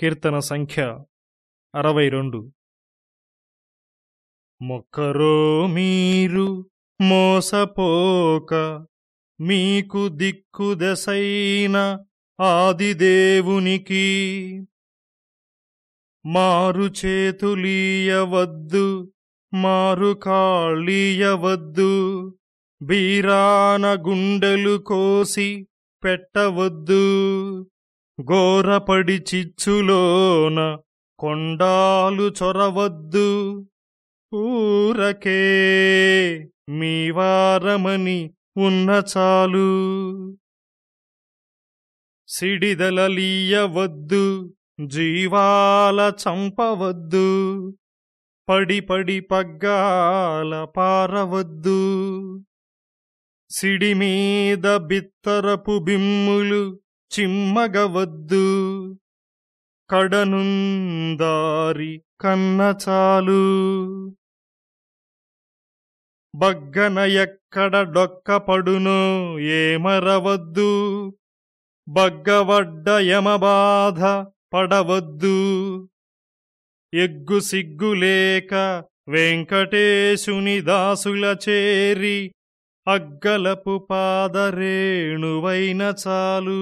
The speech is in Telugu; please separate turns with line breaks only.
కీర్తన సంఖ్య అరవై రెండు మొక్కరో మీరు మోసపోక మీకు దిక్కు దశైన ఆదిదేవునికి మారు చేతులీయవద్దు మారు కాళీయవద్దు బీరాన గుండెలు కోసి పెట్టవద్దు. గోరపడి చిచ్చులోన కొండాలు చొరవద్దు. ఊరకే మీ వారమని ఉన్న చాలు. సిడిదలలీయవద్దు జీవాల చంపవద్దు. పడి పడి పగ్గాల పారవద్దు. సిడిమీద బిత్తరపు బిమ్ములు చిమ్మగవద్దు. కడనుందారి కన్నచాలు బగ్గన ఎక్కడ డొక్కపడునో ఏమరవద్దు బగ్గవడ్డ యమబాధ పడవద్దు. ఎగ్గు సిగ్గులేక వెంకటేశుని దాసుల చేరి అగ్గలపు పాదరేణువైన చాలు.